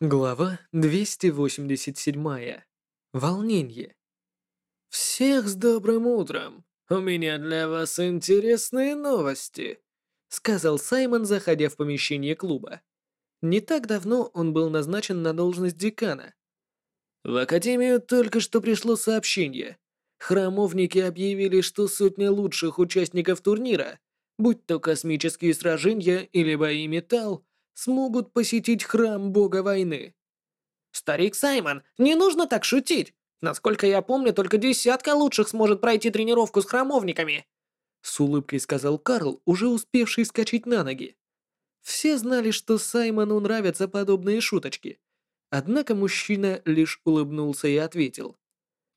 Глава 287. Волнение. «Всех с добрым утром! У меня для вас интересные новости!» Сказал Саймон, заходя в помещение клуба. Не так давно он был назначен на должность декана. В Академию только что пришло сообщение. Храмовники объявили, что сотни лучших участников турнира, будь то космические сражения или бои металл, смогут посетить храм бога войны. «Старик Саймон, не нужно так шутить! Насколько я помню, только десятка лучших сможет пройти тренировку с храмовниками!» С улыбкой сказал Карл, уже успевший скачать на ноги. Все знали, что Саймону нравятся подобные шуточки. Однако мужчина лишь улыбнулся и ответил.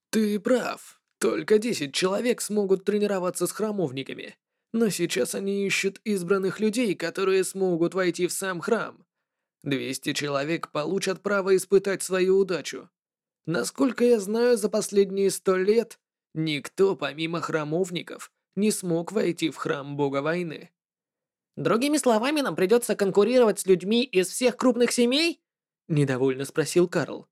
«Ты прав. Только десять человек смогут тренироваться с храмовниками. Но сейчас они ищут избранных людей, которые смогут войти в сам храм. 200 человек получат право испытать свою удачу. Насколько я знаю, за последние сто лет никто, помимо храмовников, не смог войти в храм бога войны. Другими словами, нам придется конкурировать с людьми из всех крупных семей? Недовольно спросил Карл.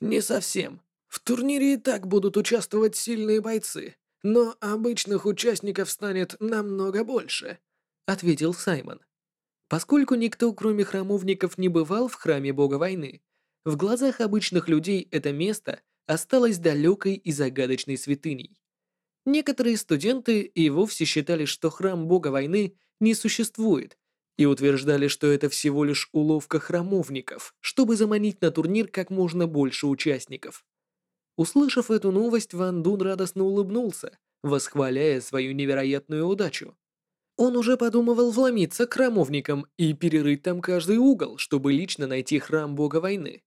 Не совсем. В турнире и так будут участвовать сильные бойцы но обычных участников станет намного больше», — ответил Саймон. Поскольку никто, кроме храмовников, не бывал в храме бога войны, в глазах обычных людей это место осталось далекой и загадочной святыней. Некоторые студенты и вовсе считали, что храм бога войны не существует, и утверждали, что это всего лишь уловка храмовников, чтобы заманить на турнир как можно больше участников. Услышав эту новость, Ван Дун радостно улыбнулся, восхваляя свою невероятную удачу. Он уже подумывал вломиться к храмовникам и перерыть там каждый угол, чтобы лично найти храм бога войны.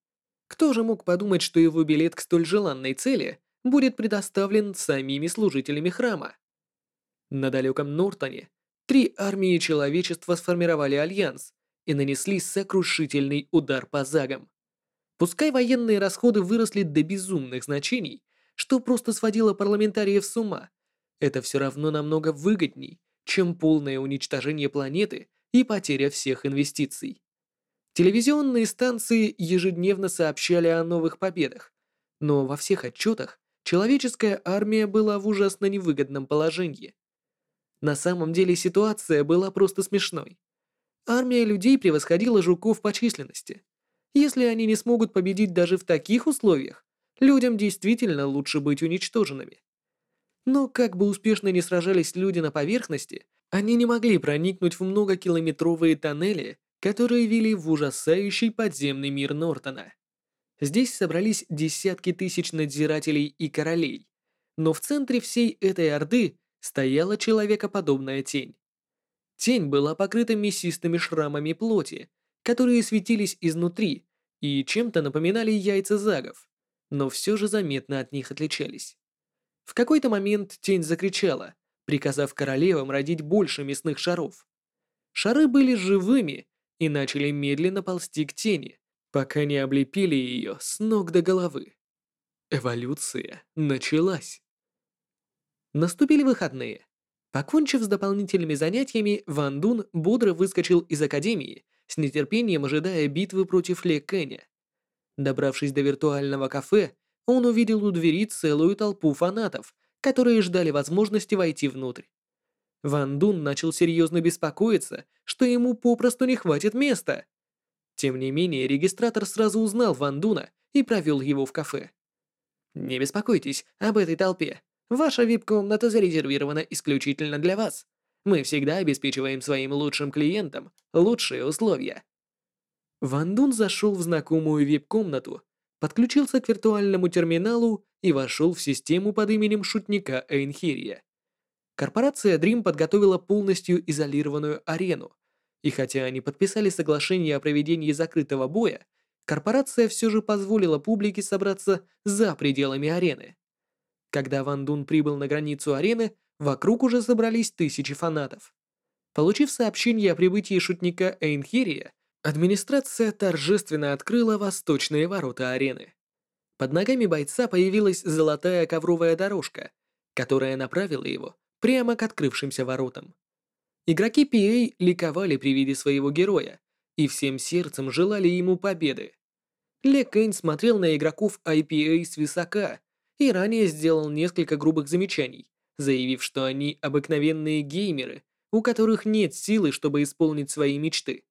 Кто же мог подумать, что его билет к столь желанной цели будет предоставлен самими служителями храма? На далеком Нортоне три армии человечества сформировали альянс и нанесли сокрушительный удар по загам. Пускай военные расходы выросли до безумных значений, что просто сводило парламентариев с ума, это все равно намного выгодней, чем полное уничтожение планеты и потеря всех инвестиций. Телевизионные станции ежедневно сообщали о новых победах, но во всех отчетах человеческая армия была в ужасно невыгодном положении. На самом деле ситуация была просто смешной. Армия людей превосходила жуков по численности. Если они не смогут победить даже в таких условиях, людям действительно лучше быть уничтоженными. Но как бы успешно ни сражались люди на поверхности, они не могли проникнуть в многокилометровые тоннели, которые вели в ужасающий подземный мир Нортона. Здесь собрались десятки тысяч надзирателей и королей, но в центре всей этой орды стояла человекоподобная тень. Тень была покрыта мясистыми шрамами плоти, которые светились изнутри и чем-то напоминали яйца загов, но все же заметно от них отличались. В какой-то момент тень закричала, приказав королевам родить больше мясных шаров. Шары были живыми и начали медленно ползти к тени, пока не облепили ее с ног до головы. Эволюция началась. Наступили выходные. Покончив с дополнительными занятиями, Ван Дун бодро выскочил из академии с нетерпением ожидая битвы против Ле Кэня. Добравшись до виртуального кафе, он увидел у двери целую толпу фанатов, которые ждали возможности войти внутрь. Ван Дун начал серьезно беспокоиться, что ему попросту не хватит места. Тем не менее, регистратор сразу узнал Ван Дуна и провел его в кафе. «Не беспокойтесь об этой толпе. Ваша вип-комната зарезервирована исключительно для вас. Мы всегда обеспечиваем своим лучшим клиентам лучшие условия. Ван Дун зашел в знакомую вип-комнату, подключился к виртуальному терминалу и вошел в систему под именем шутника Эйнхирия. Корпорация Dream подготовила полностью изолированную арену, и хотя они подписали соглашение о проведении закрытого боя, корпорация все же позволила публике собраться за пределами арены. Когда Ван Дун прибыл на границу арены, Вокруг уже собрались тысячи фанатов. Получив сообщение о прибытии шутника Эйнхирия, администрация торжественно открыла восточные ворота арены. Под ногами бойца появилась золотая ковровая дорожка, которая направила его прямо к открывшимся воротам. Игроки PA ликовали при виде своего героя и всем сердцем желали ему победы. Ле Кэнь смотрел на игроков IPA свысока и ранее сделал несколько грубых замечаний, заявив, что они обыкновенные геймеры, у которых нет силы, чтобы исполнить свои мечты.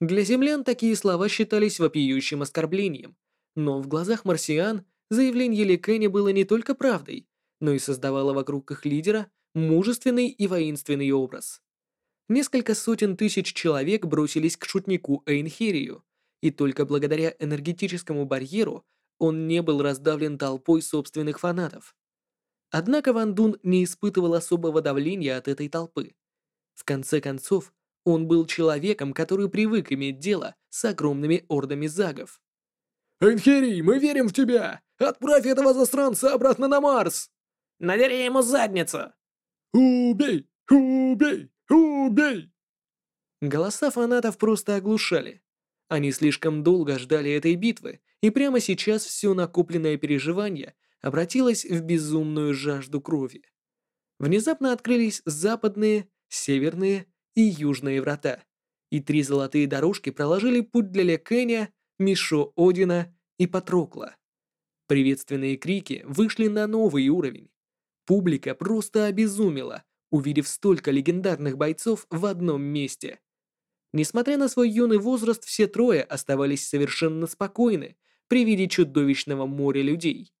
Для землян такие слова считались вопиющим оскорблением, но в глазах марсиан заявление Ли Кэня было не только правдой, но и создавало вокруг их лидера мужественный и воинственный образ. Несколько сотен тысяч человек бросились к шутнику Эйнхерию, и только благодаря энергетическому барьеру он не был раздавлен толпой собственных фанатов. Однако Ван Дун не испытывал особого давления от этой толпы. В конце концов, он был человеком, который привык иметь дело с огромными ордами загов. «Энхерий, мы верим в тебя! Отправь этого засранца обратно на Марс!» «Надери ему задницу!» «Убей! Убей! Убей!» Голоса фанатов просто оглушали. Они слишком долго ждали этой битвы, и прямо сейчас все накопленное переживание обратилось в безумную жажду крови. Внезапно открылись западные, северные и южные врата, и три золотые дорожки проложили путь для Лекэня, Мишо Одина и Патрокла. Приветственные крики вышли на новый уровень. Публика просто обезумела, увидев столько легендарных бойцов в одном месте. Несмотря на свой юный возраст, все трое оставались совершенно спокойны при виде чудовищного моря людей.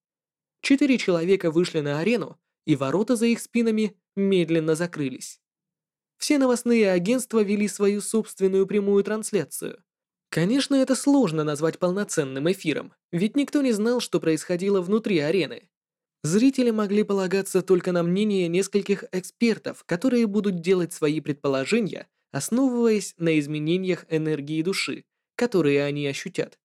Четыре человека вышли на арену, и ворота за их спинами медленно закрылись. Все новостные агентства вели свою собственную прямую трансляцию. Конечно, это сложно назвать полноценным эфиром, ведь никто не знал, что происходило внутри арены. Зрители могли полагаться только на мнение нескольких экспертов, которые будут делать свои предположения, основываясь на изменениях энергии души, которые они ощутят.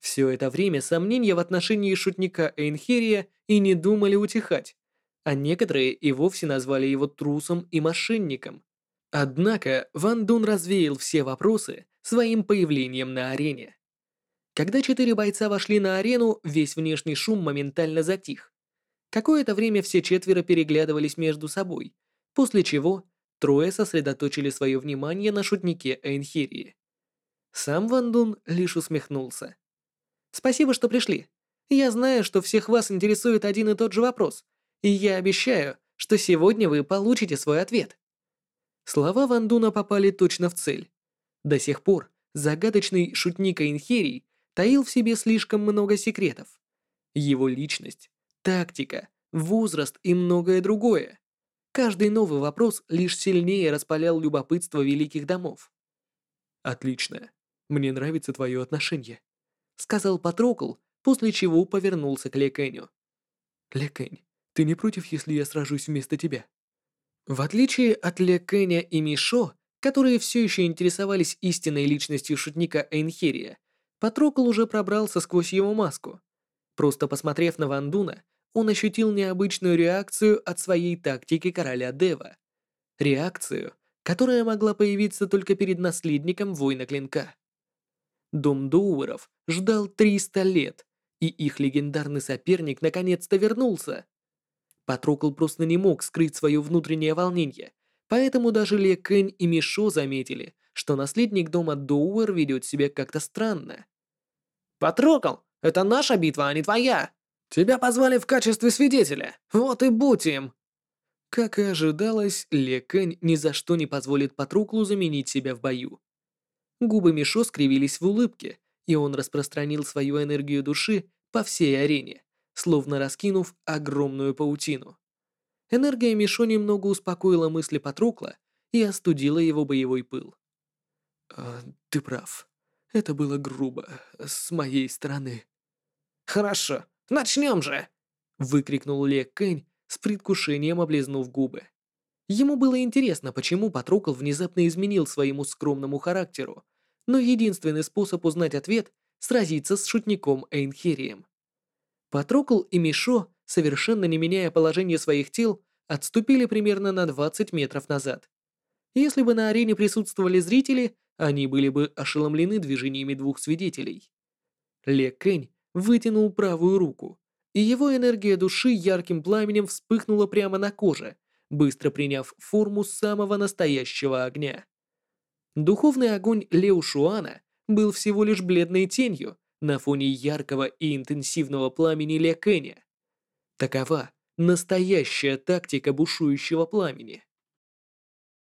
Все это время сомнения в отношении шутника Эйнхерия и не думали утихать, а некоторые и вовсе назвали его трусом и мошенником. Однако Ван Дун развеял все вопросы своим появлением на арене. Когда четыре бойца вошли на арену, весь внешний шум моментально затих. Какое-то время все четверо переглядывались между собой, после чего трое сосредоточили свое внимание на шутнике Эйнхирии. Сам Ван Дун лишь усмехнулся. «Спасибо, что пришли. Я знаю, что всех вас интересует один и тот же вопрос, и я обещаю, что сегодня вы получите свой ответ». Слова Ван Дуна попали точно в цель. До сих пор загадочный шутник Эйнхерий таил в себе слишком много секретов. Его личность, тактика, возраст и многое другое. Каждый новый вопрос лишь сильнее распалял любопытство великих домов. «Отлично. Мне нравится твое отношение», — сказал Патрокл, после чего повернулся к Лекеню. «Лекень, ты не против, если я сражусь вместо тебя?» В отличие от Лекеня и Мишо, которые все еще интересовались истинной личностью шутника Эйнхерия, Патрокл уже пробрался сквозь его маску. Просто посмотрев на Вандуна, он ощутил необычную реакцию от своей тактики короля Дева. Реакцию, которая могла появиться только перед наследником воина клинка. Дом Доуэров ждал 300 лет, и их легендарный соперник наконец-то вернулся. Патрокл просто не мог скрыть свое внутреннее волнение, Поэтому даже Ле Кэнь и Мишо заметили, что наследник дома Доуэр ведет себя как-то странно. «Патрокл, это наша битва, а не твоя! Тебя позвали в качестве свидетеля, вот и будь им!» Как и ожидалось, Ле Кэнь ни за что не позволит Патроклу заменить себя в бою. Губы Мишо скривились в улыбке, и он распространил свою энергию души по всей арене, словно раскинув огромную паутину. Энергия Мишо немного успокоила мысли Патрукла и остудила его боевой пыл. «А, «Ты прав. Это было грубо, с моей стороны». «Хорошо, начнем же!» — выкрикнул Ле Кэнь с предвкушением облизнув губы. Ему было интересно, почему Патрукл внезапно изменил своему скромному характеру, но единственный способ узнать ответ — сразиться с шутником Эйнхерием. Патрокл и Мишо, совершенно не меняя положение своих тел, отступили примерно на 20 метров назад. Если бы на арене присутствовали зрители, они были бы ошеломлены движениями двух свидетелей. Ле Кэнь вытянул правую руку, и его энергия души ярким пламенем вспыхнула прямо на коже, быстро приняв форму самого настоящего огня. Духовный огонь Лео Шуана был всего лишь бледной тенью, на фоне яркого и интенсивного пламени Ле Кэня. Такова настоящая тактика бушующего пламени.